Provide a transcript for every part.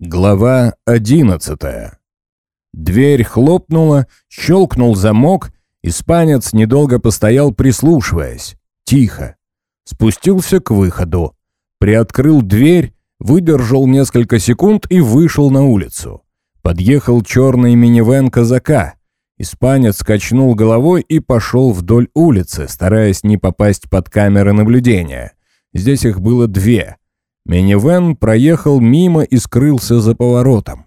Глава одиннадцатая. Дверь хлопнула, щелкнул замок, испанец недолго постоял, прислушиваясь. Тихо. Спустился к выходу. Приоткрыл дверь, выдержал несколько секунд и вышел на улицу. Подъехал черный минивэн казака. Испанец качнул головой и пошел вдоль улицы, стараясь не попасть под камеры наблюдения. Здесь их было две. Минивэн проехал мимо и скрылся за поворотом.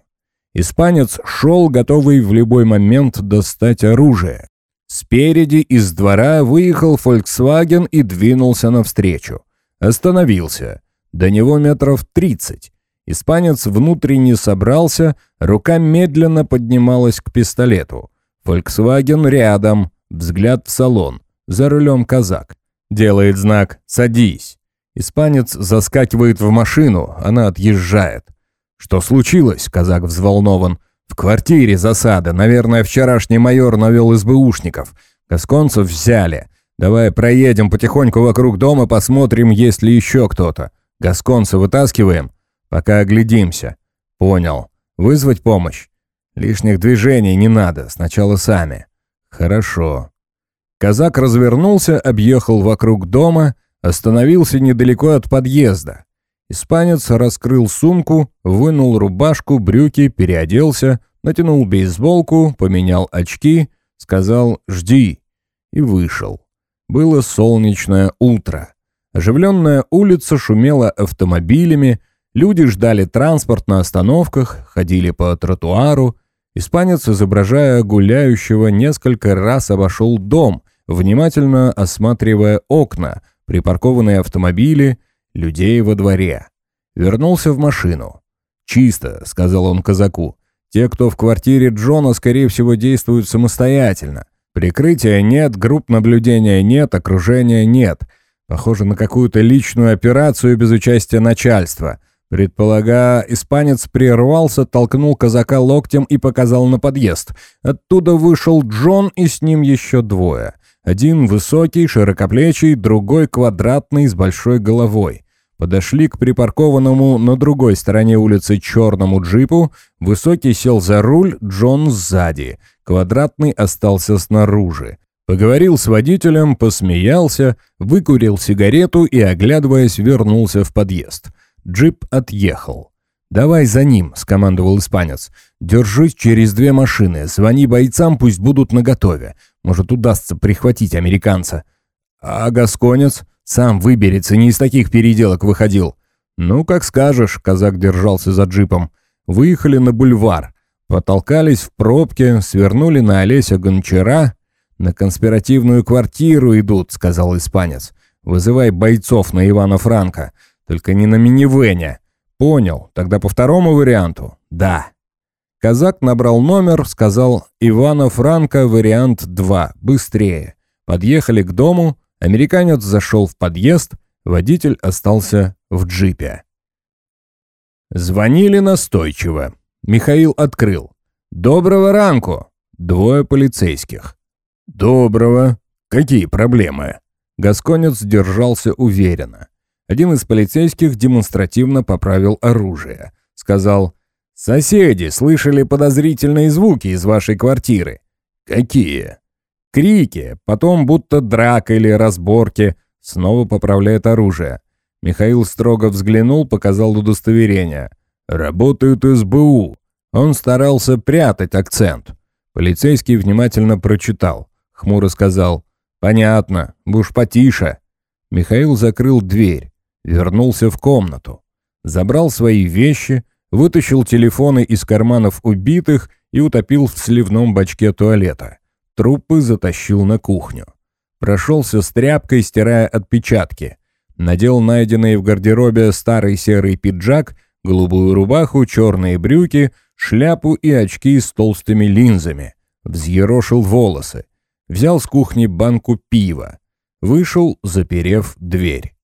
Испанец шел, готовый в любой момент достать оружие. Спереди из двора выехал Volkswagen и двинулся навстречу. Остановился. До него метров тридцать. Испанец внутренне собрался, рука медленно поднималась к пистолету. Volkswagen рядом, взгляд в салон. За рулем казак. Делает знак «Садись». Испанец заскакивает в машину, она отъезжает. «Что случилось?» — казак взволнован. «В квартире засада. Наверное, вчерашний майор навел СБУшников. Гасконцев взяли. Давай проедем потихоньку вокруг дома, посмотрим, есть ли еще кто-то. Гасконца вытаскиваем? Пока оглядимся». «Понял. Вызвать помощь?» Лишних движений не надо, сначала сами. Хорошо. Казак развернулся, объехал вокруг дома, остановился недалеко от подъезда. Испанец раскрыл сумку, вынул рубашку, брюки, переоделся, натянул бейсболку, поменял очки, сказал «жди» и вышел. Было солнечное утро. Оживленная улица шумела автомобилями, люди ждали транспорт на остановках, ходили по тротуару, Испанец, изображая гуляющего, несколько раз обошел дом, внимательно осматривая окна, припаркованные автомобили, людей во дворе. Вернулся в машину. «Чисто», — сказал он казаку. «Те, кто в квартире Джона, скорее всего, действуют самостоятельно. Прикрытия нет, групп наблюдения нет, окружения нет. Похоже на какую-то личную операцию без участия начальства. Предполага, испанец прервался, толкнул казака локтем и показал на подъезд. Оттуда вышел Джон и с ним еще двое. Один высокий, широкоплечий, другой квадратный, с большой головой. Подошли к припаркованному на другой стороне улицы черному джипу. Высокий сел за руль, Джон сзади. Квадратный остался снаружи. Поговорил с водителем, посмеялся, выкурил сигарету и, оглядываясь, вернулся в подъезд. Джип отъехал. «Давай за ним», — скомандовал испанец. «Держись через две машины. Звони бойцам, пусть будут наготове. Может, удастся прихватить американца». «А гасконец? Сам выберется, не из таких переделок выходил». «Ну, как скажешь», — казак держался за джипом. Выехали на бульвар. Потолкались в пробке, свернули на Олеся Гончара. «На конспиративную квартиру идут», — сказал испанец. «Вызывай бойцов на Ивана Франка. Только не на минивэне. Понял. Тогда по второму варианту? Да. Казак набрал номер, сказал «Ивана Франка, вариант 2, быстрее». Подъехали к дому, американец зашел в подъезд, водитель остался в джипе. Звонили настойчиво. Михаил открыл. «Доброго ранку!» Двое полицейских. «Доброго. Какие проблемы?» Гасконец держался уверенно. Один из полицейских демонстративно поправил оружие. Сказал, «Соседи слышали подозрительные звуки из вашей квартиры». «Какие?» «Крики, потом будто драка или разборки». Снова поправляет оружие. Михаил строго взглянул, показал удостоверение. «Работают СБУ». Он старался прятать акцент. Полицейский внимательно прочитал. Хмуро сказал, «Понятно, уж потише». Михаил закрыл дверь. Вернулся в комнату. Забрал свои вещи, вытащил телефоны из карманов убитых и утопил в сливном бачке туалета. Трупы затащил на кухню. Прошелся с тряпкой, стирая отпечатки. Надел найденный в гардеробе старый серый пиджак, голубую рубаху, черные брюки, шляпу и очки с толстыми линзами. Взъерошил волосы. Взял с кухни банку пива. Вышел, заперев дверь.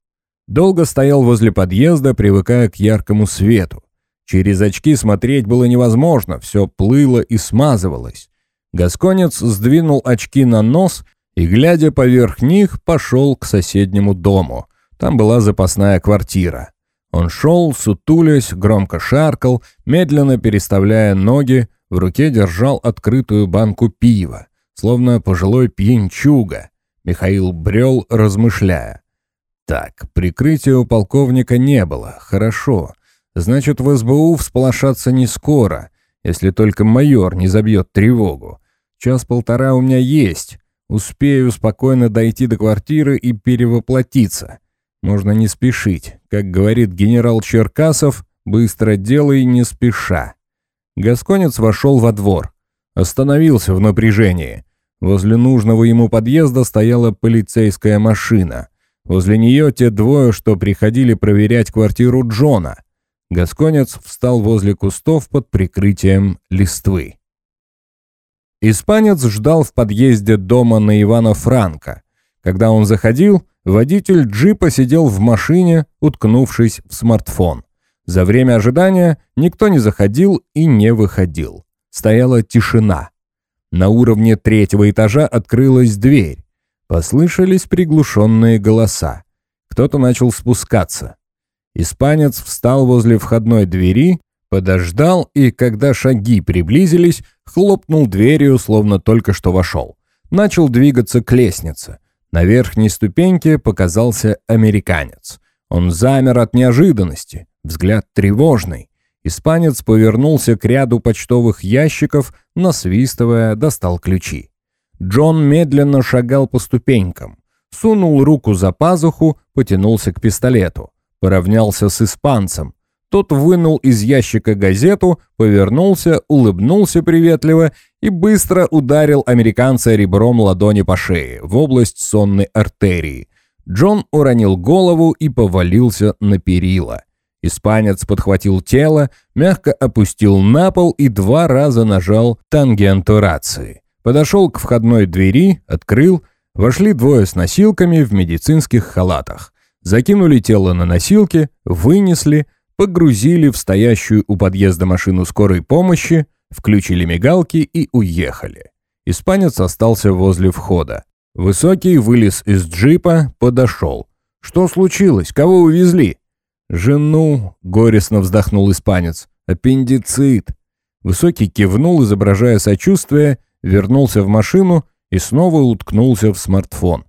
Долго стоял возле подъезда, привыкая к яркому свету. Через очки смотреть было невозможно, все плыло и смазывалось. Гасконец сдвинул очки на нос и, глядя поверх них, пошел к соседнему дому. Там была запасная квартира. Он шел, сутулясь, громко шаркал, медленно переставляя ноги, в руке держал открытую банку пива, словно пожилой пьянчуга. Михаил брел, размышляя. Так, прикрытия у полковника не было, хорошо. Значит, в СБУ всполошаться не скоро, если только майор не забьет тревогу. Час-полтора у меня есть. Успею спокойно дойти до квартиры и перевоплотиться. Можно не спешить. Как говорит генерал Черкасов, быстро делай не спеша. Гасконец вошел во двор. Остановился в напряжении. Возле нужного ему подъезда стояла полицейская машина. Возле нее те двое, что приходили проверять квартиру Джона. Гасконец встал возле кустов под прикрытием листвы. Испанец ждал в подъезде дома на Ивана Франка. Когда он заходил, водитель джипа сидел в машине, уткнувшись в смартфон. За время ожидания никто не заходил и не выходил. Стояла тишина. На уровне третьего этажа открылась дверь. Послышались приглушенные голоса. Кто-то начал спускаться. Испанец встал возле входной двери, подождал и, когда шаги приблизились, хлопнул дверью, словно только что вошел. Начал двигаться к лестнице. На верхней ступеньке показался американец. Он замер от неожиданности, взгляд тревожный. Испанец повернулся к ряду почтовых ящиков, насвистывая, достал ключи. Джон медленно шагал по ступенькам, сунул руку за пазуху, потянулся к пистолету, поравнялся с испанцем, тот вынул из ящика газету, повернулся, улыбнулся приветливо и быстро ударил американца ребром ладони по шее, в область сонной артерии. Джон уронил голову и повалился на перила. Испанец подхватил тело, мягко опустил на пол и два раза нажал тангенту рации. Подошел к входной двери, открыл, вошли двое с носилками в медицинских халатах. Закинули тело на носилки, вынесли, погрузили в стоящую у подъезда машину скорой помощи, включили мигалки и уехали. Испанец остался возле входа. Высокий вылез из джипа, подошел. «Что случилось? Кого увезли?» «Жену», — горестно вздохнул испанец. «Аппендицит». Высокий кивнул, изображая сочувствие, вернулся в машину и снова уткнулся в смартфон.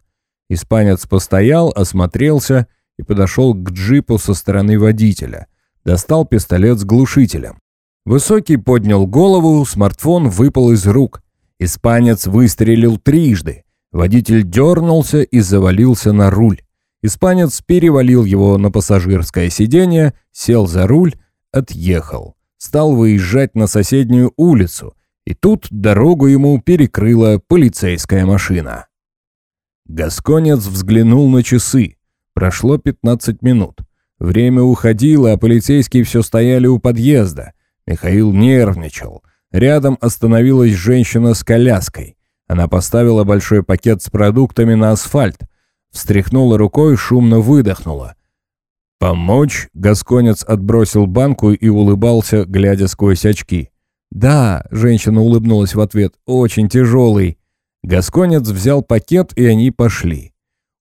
Испанец постоял, осмотрелся и подошел к джипу со стороны водителя достал пистолет с глушителем. Высокий поднял голову, смартфон выпал из рук. Испанец выстрелил трижды. Водитель дернулся и завалился на руль. Испанец перевалил его на пассажирское сиденье, сел за руль, отъехал. Стал выезжать на соседнюю улицу, и тут дорогу ему перекрыла полицейская машина. Гасконец взглянул на часы. Прошло 15 минут. Время уходило, а полицейские все стояли у подъезда. Михаил нервничал. Рядом остановилась женщина с коляской. Она поставила большой пакет с продуктами на асфальт. Встряхнула рукой, шумно выдохнула. «Помочь?» — Гасконец отбросил банку и улыбался, глядя сквозь очки. «Да», — женщина улыбнулась в ответ, — «очень тяжелый». Гасконец взял пакет, и они пошли.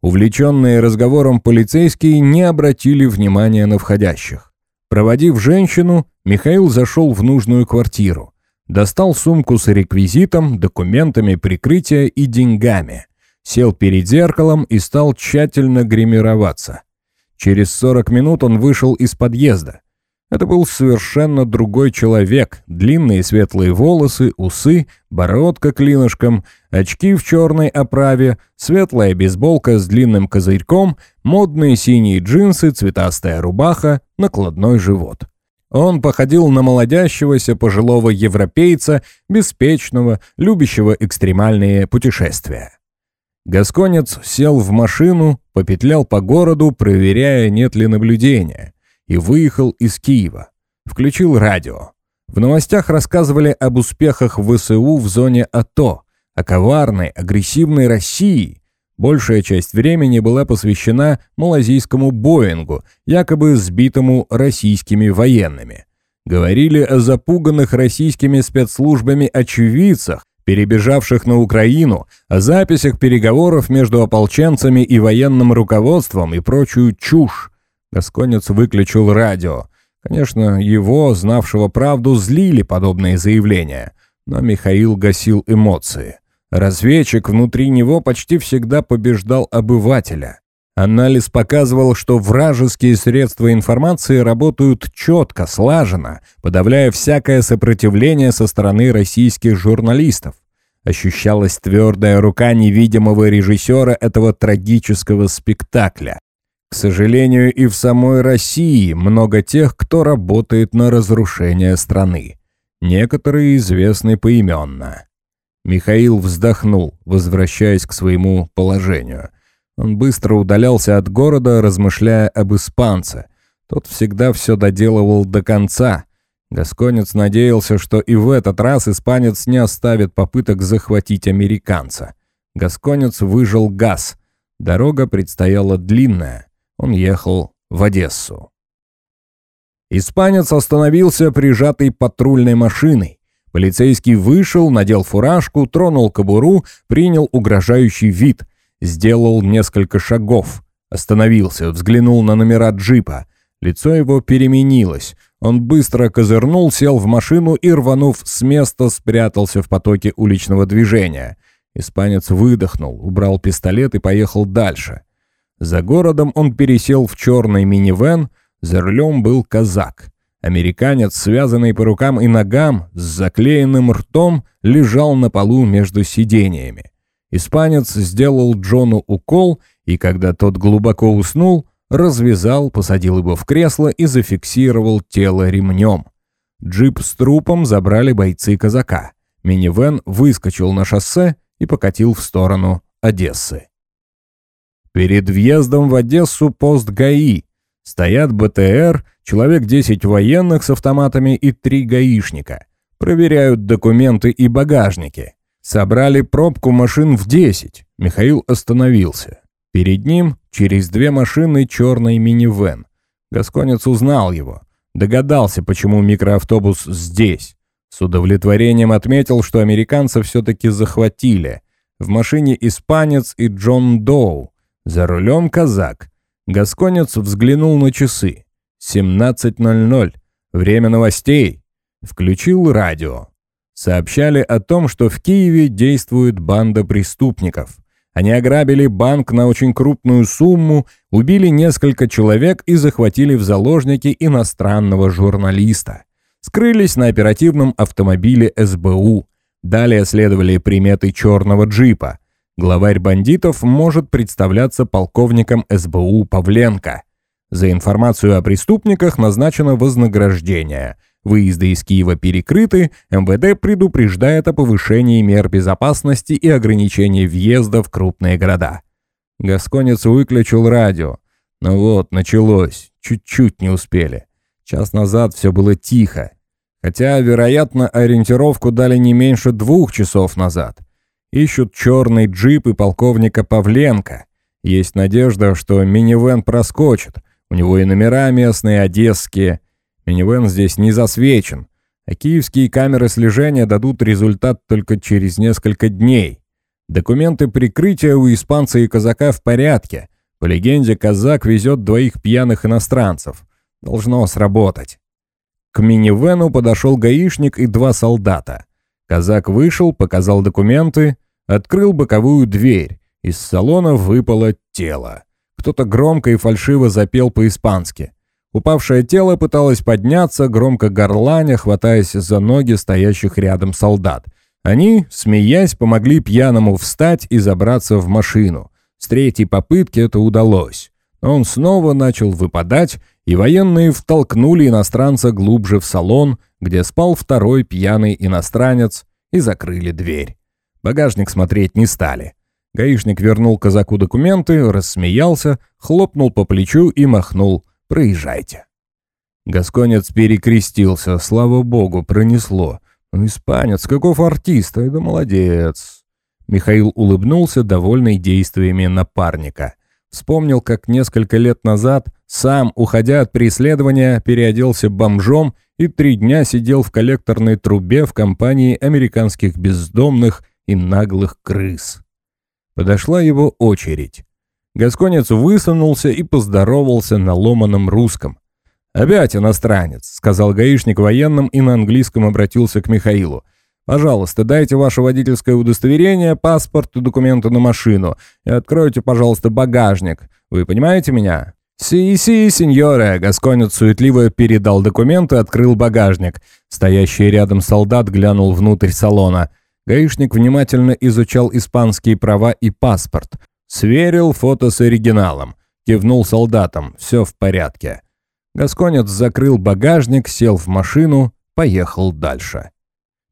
Увлеченные разговором полицейские не обратили внимания на входящих. Проводив женщину, Михаил зашел в нужную квартиру. Достал сумку с реквизитом, документами прикрытия и деньгами. Сел перед зеркалом и стал тщательно гримироваться. Через 40 минут он вышел из подъезда. Это был совершенно другой человек. Длинные светлые волосы, усы, бородка клинышком, очки в черной оправе, светлая бейсболка с длинным козырьком, модные синие джинсы, цветастая рубаха, накладной живот. Он походил на молодящегося пожилого европейца, беспечного, любящего экстремальные путешествия. Гасконец сел в машину, попетлял по городу, проверяя, нет ли наблюдения и выехал из Киева. Включил радио. В новостях рассказывали об успехах ВСУ в зоне АТО, о коварной, агрессивной России. Большая часть времени была посвящена малазийскому Боингу, якобы сбитому российскими военными. Говорили о запуганных российскими спецслужбами очевидцах, перебежавших на Украину, о записях переговоров между ополченцами и военным руководством и прочую чушь. Гасконец выключил радио. Конечно, его, знавшего правду, злили подобные заявления, но Михаил гасил эмоции. Разведчик внутри него почти всегда побеждал обывателя. Анализ показывал, что вражеские средства информации работают четко, слаженно, подавляя всякое сопротивление со стороны российских журналистов. Ощущалась твердая рука невидимого режиссера этого трагического спектакля. К сожалению, и в самой России много тех, кто работает на разрушение страны. Некоторые известны поименно. Михаил вздохнул, возвращаясь к своему положению. Он быстро удалялся от города, размышляя об испанце. Тот всегда все доделывал до конца. Гасконец надеялся, что и в этот раз испанец не оставит попыток захватить американца. Гасконец выжил газ. Дорога предстояла длинная. Он ехал в Одессу. Испанец остановился прижатый патрульной машиной. Полицейский вышел, надел фуражку, тронул кобуру, принял угрожающий вид, сделал несколько шагов, остановился, взглянул на номера джипа. Лицо его переменилось. Он быстро козырнул, сел в машину и, рванув с места, спрятался в потоке уличного движения. Испанец выдохнул, убрал пистолет и поехал дальше. За городом он пересел в черный минивэн, за рулем был казак. Американец, связанный по рукам и ногам, с заклеенным ртом, лежал на полу между сидениями. Испанец сделал Джону укол, и когда тот глубоко уснул, развязал, посадил его в кресло и зафиксировал тело ремнем. Джип с трупом забрали бойцы казака. Минивэн выскочил на шоссе и покатил в сторону Одессы. Перед въездом в Одессу пост ГАИ. Стоят БТР, человек 10 военных с автоматами и три гаишника. Проверяют документы и багажники. Собрали пробку машин в 10. Михаил остановился. Перед ним через две машины черный минивэн. Гасконец узнал его. Догадался, почему микроавтобус здесь. С удовлетворением отметил, что американцев все-таки захватили. В машине испанец и Джон Доу. За рулем казак. Гасконец взглянул на часы. 17.00. Время новостей. Включил радио. Сообщали о том, что в Киеве действует банда преступников. Они ограбили банк на очень крупную сумму, убили несколько человек и захватили в заложники иностранного журналиста. Скрылись на оперативном автомобиле СБУ. Далее следовали приметы черного джипа. Главарь бандитов может представляться полковником СБУ Павленко. За информацию о преступниках назначено вознаграждение. Выезды из Киева перекрыты, МВД предупреждает о повышении мер безопасности и ограничении въезда в крупные города. Гасконец выключил радио. Ну вот, началось. Чуть-чуть не успели. Час назад все было тихо. Хотя, вероятно, ориентировку дали не меньше двух часов назад. Ищут черный джип и полковника Павленко. Есть надежда, что минивэн проскочит. У него и номера местные, одесские. Минивэн здесь не засвечен. А киевские камеры слежения дадут результат только через несколько дней. Документы прикрытия у испанца и казака в порядке. По легенде, казак везет двоих пьяных иностранцев. Должно сработать. К минивэну подошел гаишник и два солдата. Казак вышел, показал документы, Открыл боковую дверь. Из салона выпало тело. Кто-то громко и фальшиво запел по-испански. Упавшее тело пыталось подняться, громко горланя, хватаясь за ноги стоящих рядом солдат. Они, смеясь, помогли пьяному встать и забраться в машину. С третьей попытки это удалось. Но он снова начал выпадать, и военные втолкнули иностранца глубже в салон, где спал второй пьяный иностранец, и закрыли дверь. Багажник смотреть не стали. Гаишник вернул казаку документы, рассмеялся, хлопнул по плечу и махнул «Проезжайте». Гасконец перекрестился, слава богу, пронесло. Ну, испанец, каков артист, это молодец. Михаил улыбнулся, довольный действиями напарника. Вспомнил, как несколько лет назад, сам, уходя от преследования, переоделся бомжом и три дня сидел в коллекторной трубе в компании американских бездомных и наглых крыс. Подошла его очередь. Гасконец высунулся и поздоровался на ломаном русском. «Опять иностранец», — сказал гаишник военным и на английском обратился к Михаилу. «Пожалуйста, дайте ваше водительское удостоверение, паспорт и документы на машину. И откройте, пожалуйста, багажник. Вы понимаете меня?» «Си-си, сеньоре!» — Гасконец суетливо передал документы и открыл багажник. Стоящий рядом солдат глянул внутрь салона. Гаишник внимательно изучал испанские права и паспорт. Сверил фото с оригиналом. Кивнул солдатам. Все в порядке. Гасконец закрыл багажник, сел в машину, поехал дальше.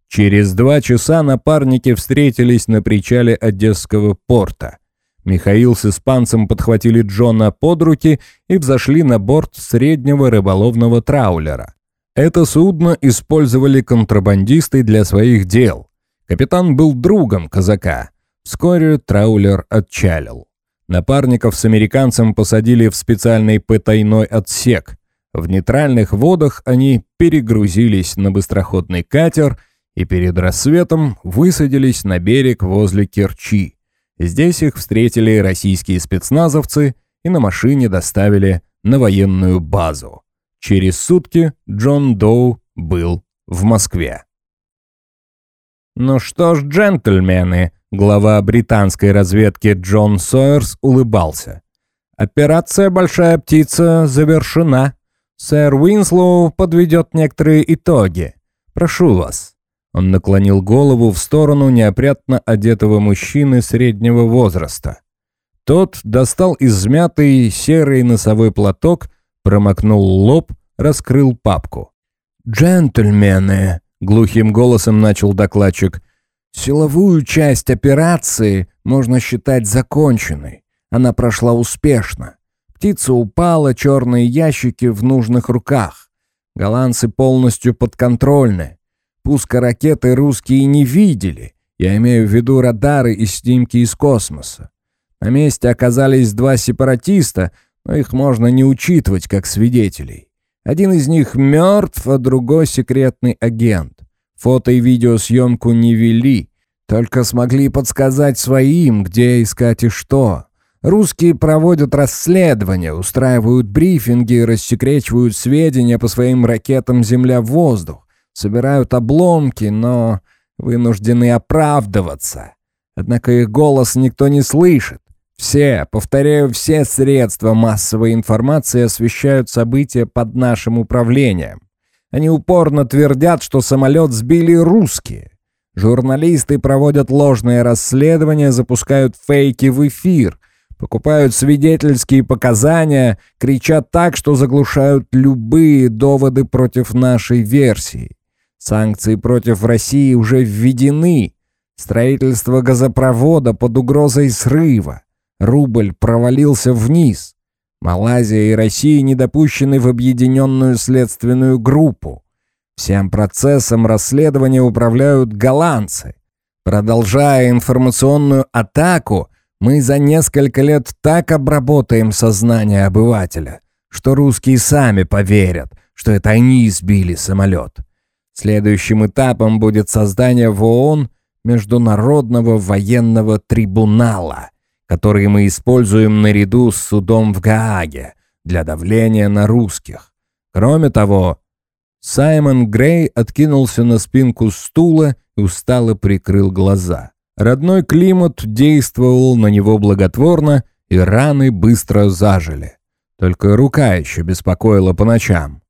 Через два часа напарники встретились на причале Одесского порта. Михаил с испанцем подхватили Джона под руки и взошли на борт среднего рыболовного траулера. Это судно использовали контрабандисты для своих дел. Капитан был другом казака. Вскоре траулер отчалил. Напарников с американцем посадили в специальный потайной отсек. В нейтральных водах они перегрузились на быстроходный катер и перед рассветом высадились на берег возле Керчи. Здесь их встретили российские спецназовцы и на машине доставили на военную базу. Через сутки Джон Доу был в Москве. «Ну что ж, джентльмены», — глава британской разведки Джон Сойерс улыбался. «Операция «Большая птица» завершена. Сэр Уинслоу подведет некоторые итоги. Прошу вас». Он наклонил голову в сторону неопрятно одетого мужчины среднего возраста. Тот достал измятый серый носовой платок, промокнул лоб, раскрыл папку. «Джентльмены», — глухим голосом начал докладчик, — «силовую часть операции можно считать законченной. Она прошла успешно. Птица упала, черные ящики в нужных руках. Голландцы полностью подконтрольны. Пуска ракеты русские не видели. Я имею в виду радары и снимки из космоса. На месте оказались два сепаратиста, но их можно не учитывать как свидетелей. Один из них мертв, а другой секретный агент. Фото и видеосъемку не вели, только смогли подсказать своим, где искать и что. Русские проводят расследования, устраивают брифинги, рассекречивают сведения по своим ракетам «Земля-воздух», собирают обломки, но вынуждены оправдываться. Однако их голос никто не слышит. Все, повторяю, все средства массовой информации освещают события под нашим управлением. Они упорно твердят, что самолет сбили русские. Журналисты проводят ложные расследования, запускают фейки в эфир — покупают свидетельские показания, кричат так, что заглушают любые доводы против нашей версии. Санкции против России уже введены. Строительство газопровода под угрозой срыва. Рубль провалился вниз. Малайзия и Россия не допущены в объединенную следственную группу. Всем процессом расследования управляют голландцы. Продолжая информационную атаку, мы за несколько лет так обработаем сознание обывателя, что русские сами поверят, что это они сбили самолет. Следующим этапом будет создание в ООН Международного военного трибунала, который мы используем наряду с судом в Гааге для давления на русских. Кроме того, Саймон Грей откинулся на спинку стула и устало прикрыл глаза. Родной климат действовал на него благотворно, и раны быстро зажили. Только рука еще беспокоила по ночам.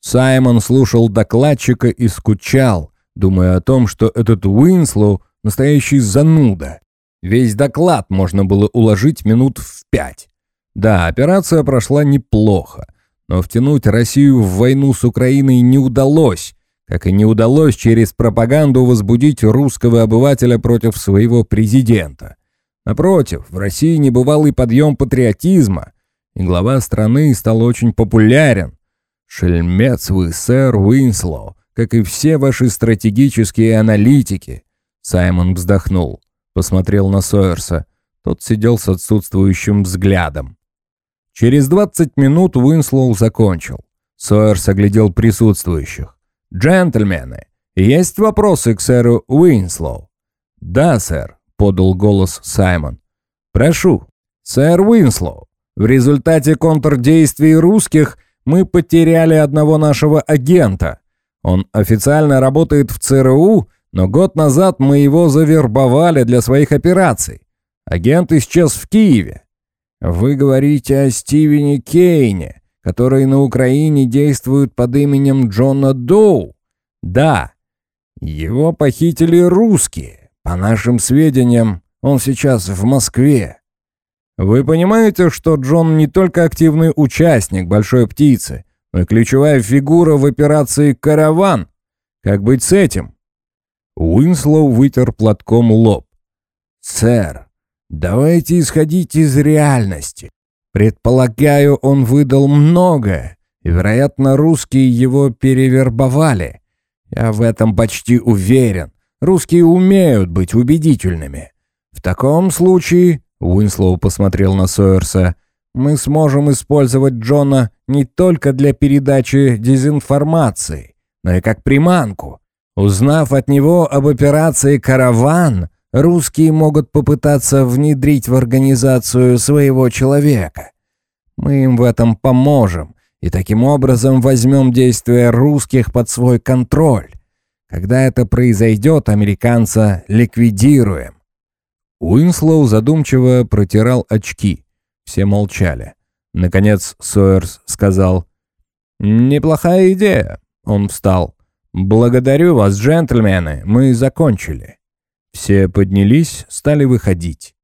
Саймон слушал докладчика и скучал, думая о том, что этот Уинслоу — настоящий зануда. Весь доклад можно было уложить минут в пять. Да, операция прошла неплохо, но втянуть Россию в войну с Украиной не удалось, как и не удалось через пропаганду возбудить русского обывателя против своего президента. Напротив, в России небывалый подъем патриотизма, и глава страны стал очень популярен. Шельмец вы, сэр Уинслоу, как и все ваши стратегические аналитики. Саймон вздохнул, посмотрел на Сойерса. Тот сидел с отсутствующим взглядом. Через 20 минут Уинслоу закончил. Сойерс оглядел присутствующих. «Джентльмены, есть вопросы к сэру Уинслоу?» «Да, сэр», — подал голос Саймон. «Прошу». «Сэр Уинслоу, в результате контрдействий русских мы потеряли одного нашего агента. Он официально работает в ЦРУ, но год назад мы его завербовали для своих операций. Агент исчез в Киеве. Вы говорите о Стивене Кейне, который на Украине действует под именем Джона Доу? Да. Его похитили русские. По нашим сведениям, он сейчас в Москве. Вы понимаете, что Джон не только активный участник «Большой птицы», но и ключевая фигура в операции «Караван». Как быть с этим?» Уинслоу вытер платком лоб. «Сэр, давайте исходить из реальности. Предполагаю, он выдал многое, и, вероятно, русские его перевербовали. Я в этом почти уверен. Русские умеют быть убедительными. В таком случае Уинслоу посмотрел на Сойерса. «Мы сможем использовать Джона не только для передачи дезинформации, но и как приманку. Узнав от него об операции «Караван», русские могут попытаться внедрить в организацию своего человека. Мы им в этом поможем, и таким образом возьмем действия русских под свой контроль. Когда это произойдет, американца ликвидируем. Уинслоу задумчиво протирал очки. Все молчали. Наконец Сойерс сказал «Неплохая идея». Он встал. «Благодарю вас, джентльмены, мы закончили». Все поднялись, стали выходить.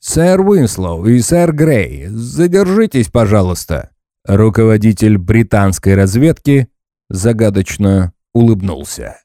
«Сэр Уинслоу и сэр Грей, задержитесь, пожалуйста». Руководитель британской разведки загадочно улыбнулся.